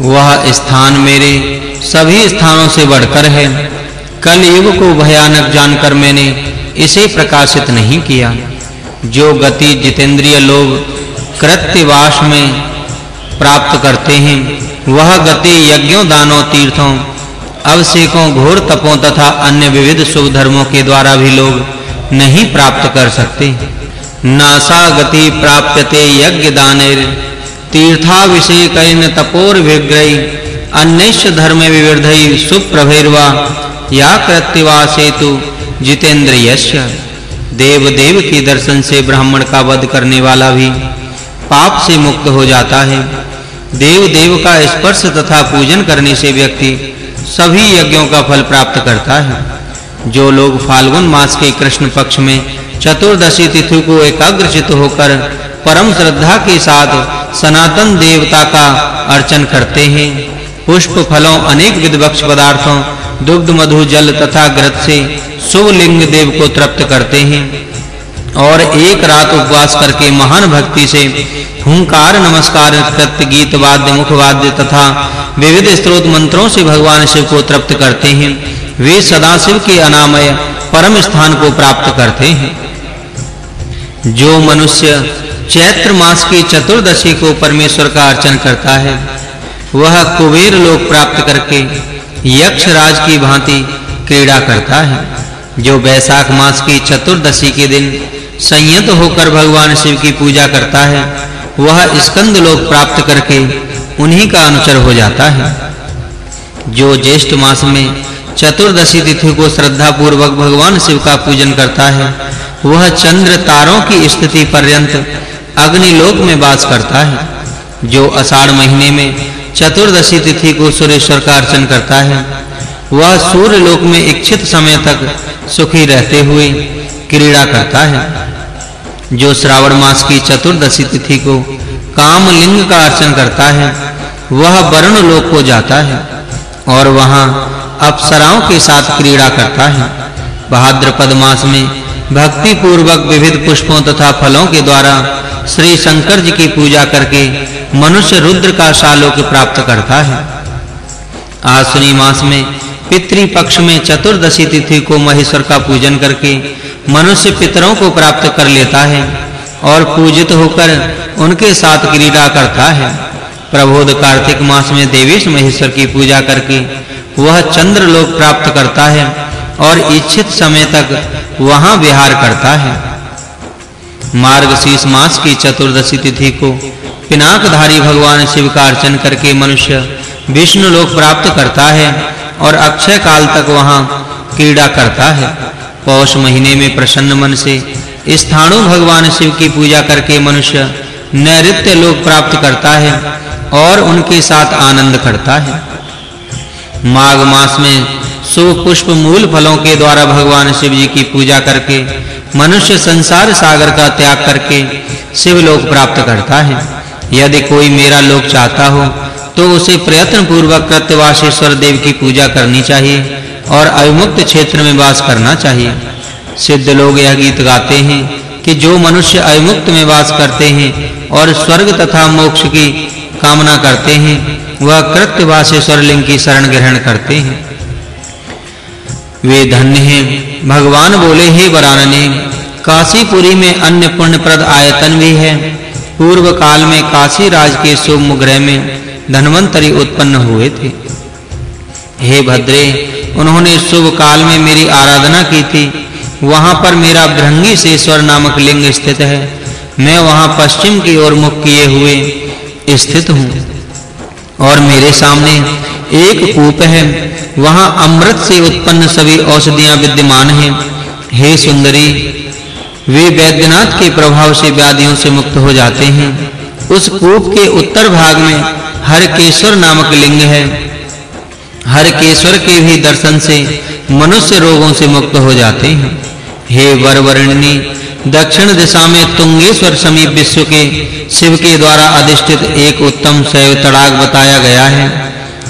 वह स्थान मेरे सभी स्थानों से बढ़कर है। कल युग को भयानक जानकर मैंने इसे प्रकाशित नहीं किया। जो गति जितेंद्रिय लोग कृत्यवास में प्राप्त करते हैं, वह गति यज्ञों, दानों, तीर्थों अवसेकों घोर तपों तथा अन्य विविध शुभ धर्मों के द्वारा भी लोग नहीं प्राप्त कर सकते। नासा गति प्राप्यते यज्ञ दानेर तीर्थाभिषेकैन तपोर विग्रही अन्यश धर्म विविधै सुप्रभैर्वा, या कृत्यवा सेतु जितेंद्रियस्य देव देव के दर्शन से ब्राह्मण का वध करने वाला भी पाप से मुक्त हो जाता है। देव देव का स्पर्श तथा पूजन करने से व्यक्ति सभी यज्ञों का फल प्राप्त करता है। जो लोग फाल्गुन मास के कृष्ण पक्ष में चतुर्दशी तिथि को एकाग्रचित होकर परम श्रद्धा के साथ सनातन देवता का अर्चन करते हैं। पुष्प फलों, अनेक विध भक्ष पदार्थों, दुग्ध, मधु, जल तथा घृत से शुभ देव को तृप्त करते हैं। और एक रात उपवास करके महान भक्ति से हुंकार, नमस्कार, कृत्य, गीत, वाद्य, मुख वाद्य तथा विविध स्तोत्र मंत्रों से भगवान शिव को तृप्त करते हैं। वे सदा शिव के अनामय परम स्थान को प्राप्त करते हैं। जो मनुष्य चैत्र मास की चतुर्दशी को परमेश्वर का अर्चन करता है। वह कुबेर लोक प्राप्त करके यक्ष राज की भांति क्रीड़ा करता है। जो वैशाख मास की चतुर्दशी के दिन संयत होकर भगवान शिव की पूजा करता है, वह स्कंद लोक प्राप्त करके उन्हीं का अनुचर हो जाता है। जो ज्येष्ठ मास में चतुर्दशी तिथि को श्रद्धा पूर्वक भगवान शिव का पूजन करता है, वह चंद्र तारों की स्थिति पर्यंत अग्नि लोक में वास करता है, जो अषाढ़ महीने में चतुर्दशी तिथि को सूर्येश्वर का अर्चन करता है। वह सूर्य लोक में इच्छित समय तक सुखी रहते हुए क्रीड़ा करता है, जो श्रावण मास की चतुर्दशी तिथि को कामलिंग का अर्चन करता है। वह वरुण लोक को जाता है और वहाँ अप्सराओं के साथ क्रीड़ा करता है। भाद्रपद मास में भक्ति पूर्वक विविध पुष्पों तथा फलों के द्वारा श्री शंकर जी की पूजा करके मनुष्य रुद्र का शालोक प्राप्त करता है। आश्विनी मास में पितृ पक्ष में चतुर्दशी तिथि को महेश्वर का पूजन करके मनुष्य पितरों को प्राप्त कर लेता है और पूजित होकर उनके साथ क्रीड़ा करता है। प्रबोध कार्तिक मास में देवेश महेश्वर की पूजा करके वह चंद्र लोक प्राप्त करता है और इच्छित समय तक वहाँ विहार करता है। मार्गशीर्ष मास की चतुर्दशी तिथि को पिनाकधारी भगवान शिव का अर्चन करके मनुष्य विष्णु लोक प्राप्त करता है और अक्षय काल तक वहाँ क्रीड़ा करता है। पौष महीने में प्रसन्न मन से स्थाणु भगवान शिव की पूजा करके मनुष्य नैऋत्य लोक प्राप्त करता है और उनके साथ आनंद करता है। माघ मास में शुभ पुष्प मूल फलों के द्वारा भगवान शिव जी की पूजा करके, मनुष्य संसार सागर का त्याग करके शिव लोक प्राप्त करता है। यदि कोई मेरा लोक चाहता हो तो उसे प्रयत्न पूर्वक कृत्यवासेश्वर देव की पूजा करनी चाहिए और अविमुक्त क्षेत्र में वास करना चाहिए। सिद्ध लोग यह गीत गाते हैं कि जो मनुष्य अविमुक्त में वास करते हैं और स्वर्ग तथा मोक्ष की कामना करते हैं, वह कृत्यवासेश्वर लिंग की शरण ग्रहण करते हैं। वे धन्य हैं। भगवान बोले, हे वरानने, काशीपुरी में अन्य पुण्यप्रद आयतन भी है। पूर्व काल में काशी राज के सोम ग्रह में धनवंतरी उत्पन्न हुए थे। हे भद्रे, उन्होंने शुभ काल में मेरी आराधना की थी। वहाँ पर मेरा भृंगी सेश्वर नामक लिंग स्थित है। मैं वहाँ पश्चिम की ओर मुख किए हुए स्थित हूँ। और मेरे सामने एक कूप है। वहाँ अमृत से उत्पन्न सभी औषधियाँ विद्यमान हैं। हे सुंदरी, वे वैद्यनाथ के प्रभाव से व्याधियों से मुक्त हो जाते हैं। उस कूप के उत्तर भाग में हरकेश्वर नामक लिंग है। हरकेश्वर के भी दर्शन से मनुष्य रोगों से मुक्त हो जाते हैं। हे वरवर्णिनी दक्षिण दिशा में तुंगेश्वर समीप विश्व के शिव के द्वारा अधिष्ठित एक उत्तम शैव तड़ाग बताया गया है।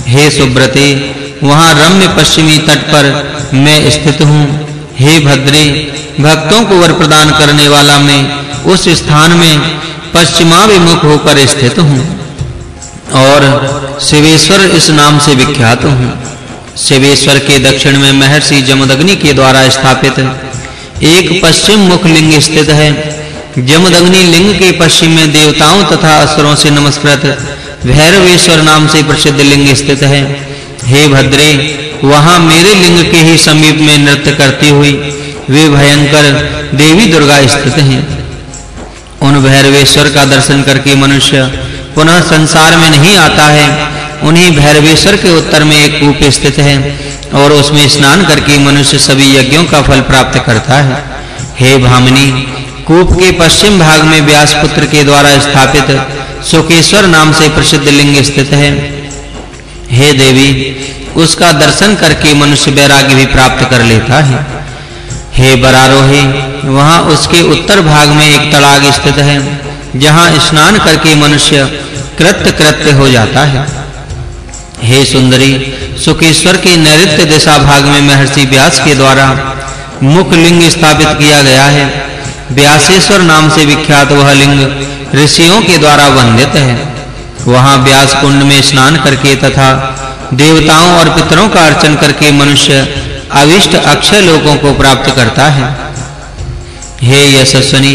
हे सुब्रते, वहाँ रम्य पश्चिमी तट पर मैं स्थित हूँ। हे भद्रे, भक्तों को वर प्रदान करने वाला मैं उस स्थान में पश्चिमाभिमुख होकर स्थित हूँ और शिवेश्वर इस नाम से विख्यात हूँ। शिवेश्वर के दक्षिण में महर्षि जमदग्नि के द्वारा स्थापित एक पश्चिम मुख लिंग स्थित है। जमदग्नि लिंग के पश्चिम में देवताओं तथा असुरों से नमस्कृत। भैरवेश्वर नाम से प्रसिद्ध लिंग स्थित है। हे भद्रे, वहाँ मेरे लिंग के ही समीप में नृत्य करती हुई वे भयंकर देवी दुर्गा स्थित हैं। उन भैरवेश्वर का दर्शन करके मनुष्य पुनः संसार में नहीं आता है। उन्हीं भैरवेश्वर के उत्तर में एक कूप स्थित है और उसमें स्नान करके मनुष्य सभी यज्ञों का फल प्राप्त करता है। हे भामिनी, कूप के पश्चिम भाग में व्यास पुत्र के द्वारा स्थापित सुकेश्वर नाम से प्रसिद्ध लिंग स्थित है। हे देवी, उसका दर्शन करके मनुष्य वैराग्य भी प्राप्त कर लेता है। हे बरारोही, वहाँ उसके उत्तर भाग में एक तड़ाग स्थित है, जहाँ स्नान करके मनुष्य कृत्य कृत्य हो जाता है। हे सुंदरी, सुकेश्वर के नैऋत्य दिशा भाग में महर्षि व्यास के द्वारा मुख लिंग स्थापित किया गया है। व्यासेश्वर नाम से विख्यात वह लिंग ऋषियों के द्वारा वंदित है। वहाँ व्यास कुंड में स्नान करके तथा देवताओं और पितरों का अर्चन करके मनुष्य अविष्ट अक्षय लोकों को प्राप्त करता है। हे यशस्वनी,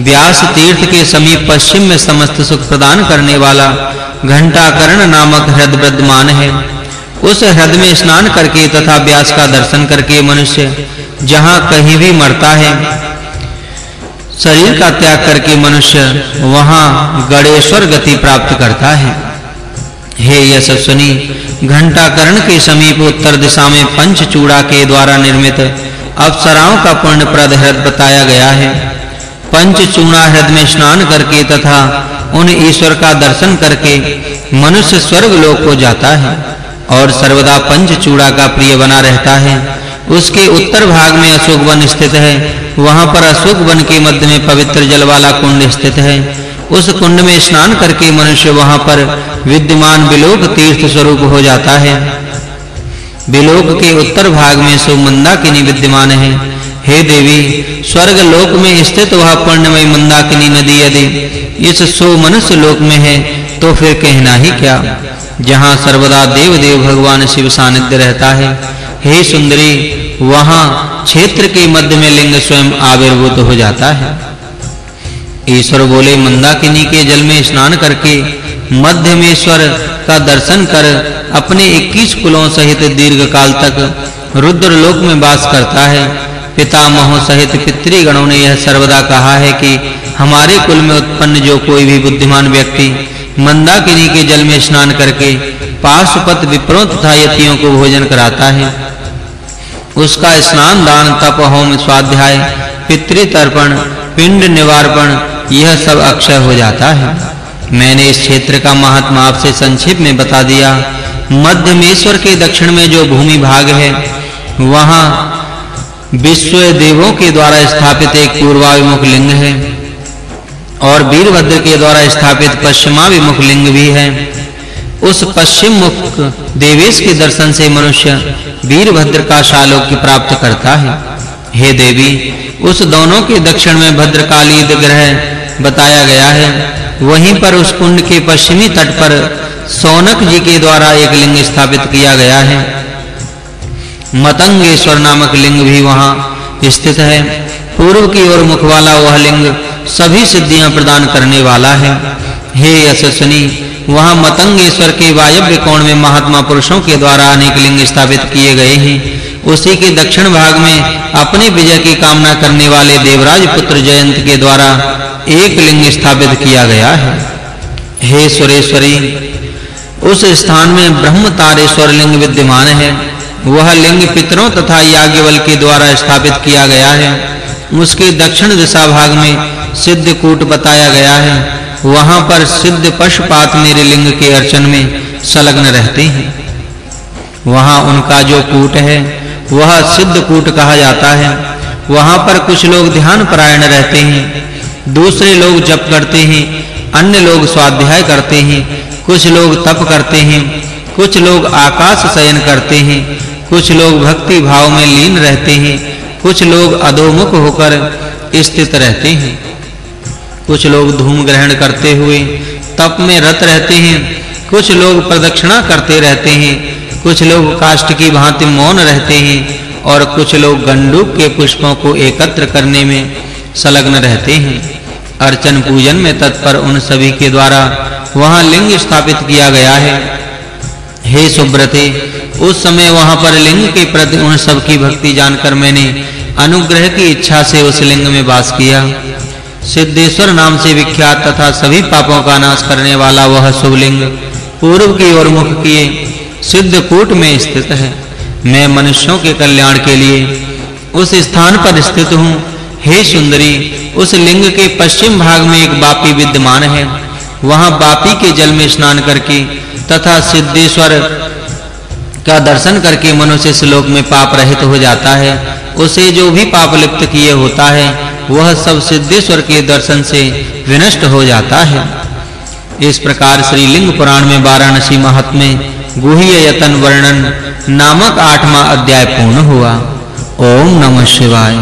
व्यास तीर्थ के समीप पश्चिम में समस्त सुख प्रदान करने वाला घंटाकर्ण नामक हृद विद्यमान है। उस हृद में स्नान करके तथा व्यास का दर्शन करके मनुष्य जहाँ कहीं भी मरता है, शरीर का त्याग करके मनुष्य वहाँ गणेश्वर गति प्राप्त करता है। हे यशस्वनी, घंटाकर्ण के समीप उत्तर दिशा में पंचचूड़ा के द्वारा निर्मित अप्सराओं का पूर्ण प्रद हृद बताया गया है। पंचचूड़ा हृद में स्नान करके तथा उन ईश्वर का दर्शन करके मनुष्य स्वर्ग लोक को जाता है और सर्वदा पंचचूड़ा का प्रिय बना रहता है। उसके उत्तर भाग में अशोक वन स्थित है। वहाँ पर अशोक वन के मध्य में पवित्र जल वाला कुंड स्थित है। उस कुंड में स्नान करके मनुष्य वहाँ पर विद्यमान विलोक तीर्थ स्वरूप हो जाता है। विलोक के उत्तर भाग में सो मंदाकिनी विद्यमान है। हे देवी, स्वर्ग लोक में स्थित वह पुण्यमय मंदाकिनी नदी यदि इस सो मनुष्य लोक में है तो फिर कहना ही क्या? जहाँ सर्वदा देव देव भगवान शिव सानिध्य रहता है, हे सुंदरी, वहाँ क्षेत्र के मध्य में लिंग स्वयं आविर्भूत हो जाता है। ईश्वर बोले, मंदाकिनी के जल में स्नान करके मध्यमेश्वर का दर्शन कर अपने 21 कुलों सहित दीर्घ काल तक रुद्र लोक में वास करता है। पितामहों सहित पितृगणों ने यह सर्वदा कहा है कि हमारे कुल में उत्पन्न जो कोई भी बुद्धिमान व्यक्ति मंदाकिनी के जल में स्नान करके पाशुपत विप्रों तथा यतियों को भोजन कराता है, उसका स्नान, दान, तप, होम, स्वाध्याय पितृ तर्पण पिंड निवारण यह सब अक्षय हो जाता है। मैंने इस क्षेत्र का महात्मा आपसे संक्षेप में बता दिया। मध्यमेश्वर के दक्षिण में जो भूमि भाग है, वहाँ विश्व देवों के द्वारा स्थापित एक पूर्वाभिमुख लिंग है। और वीरभद्र के द्वारा स्थापित पश्चिमाभिमुख लिंग भी है। उस पश्चिम मुख देवेश के दर्शन से मनुष्य वीरभद्र का शालोक्य प्राप्त करता है। हे देवी, उस दोनों के दक्षिण में भद्रकाली ग्रह बताया गया है। वहीं पर उस कुंड के पश्चिमी तट पर सोनक जी के द्वारा एक लिंग स्थापित किया गया है। मतंगेश्वर नामक लिंग भी वहाँ स्थित है। पूर्व की ओर मुख वाला वह लिंग सभी सिद्धियाँ प्रदान करने वाला है। हे यशस्विनी, वहाँ मतंगेश्वर के वायव्य कोण में महात्मा पुरुषों के द्वारा अनेक लिंग स्थापित किए गए हैं। उसी के दक्षिण भाग में अपने विजय की कामना करने वाले देवराज पुत्र जयंत के द्वारा एक लिंग स्थापित किया गया है। हे सुरेश्वरी, उस स्थान में ब्रह्म तारेश्वर लिंग विद्यमान है। वह लिंग पितरों तथा याज्ञवल के द्वारा स्थापित किया गया है। उसके दक्षिण दिशा भाग में सिद्ध कूट बताया गया है। वहाँ पर सिद्ध पशुपात मेरे लिंग के अर्चन में संलग्न रहते हैं। वहाँ उनका जो कूट है, वह सिद्ध कूट कहा जाता है। वहाँ पर कुछ लोग ध्यान परायण रहते हैं। दूसरे लोग जप करते हैं, अन्य लोग स्वाध्याय करते हैं, कुछ लोग तप करते हैं, कुछ लोग आकाश शयन करते हैं, कुछ लोग भक्ति भाव में लीन रहते हैं, कुछ लोग अधोमुख होकर स्थित रहते हैं। कुछ लोग धूम ग्रहण करते हुए तप में रत रहते हैं, कुछ लोग प्रदक्षिणा करते रहते हैं, कुछ लोग काष्ठ की भांति मौन रहते हैं और कुछ लोग गंडूक के पुष्पों को एकत्र करने में संलग्न रहते हैं। अर्चन पूजन में तत्पर उन सभी के द्वारा वहाँ लिंग स्थापित किया गया है। हे सुब्रते, उस समय वहाँ पर लिंग के प्रति उन सब की भक्ति जानकर मैंने अनुग्रह की इच्छा से उस लिंग में वास किया। सिद्धेश्वर नाम से विख्यात तथा सभी पापों का नाश करने वाला वह शिवलिंग पूर्व की ओर मुख किए सिद्धकूट में स्थित है। मैं मनुष्यों के कल्याण के लिए उस स्थान पर स्थित हूँ। हे सुंदरी, उस लिंग के पश्चिम भाग में एक बापी विद्यमान है। वहाँ बापी के जल में स्नान करके तथा सिद्धेश्वर का दर्शन करके मनुष्य इस लोक में पाप रहित हो जाता है। उसे जो भी पाप लिप्त किए होता है वह सब सिद्धेश्वर के दर्शन से विनष्ट हो जाता है। इस प्रकार श्री लिंग पुराण में वाराणसी महात्म्य गुह्य यतन वर्णन नामक आठवां अध्याय पूर्ण हुआ। ओम नमः शिवाय।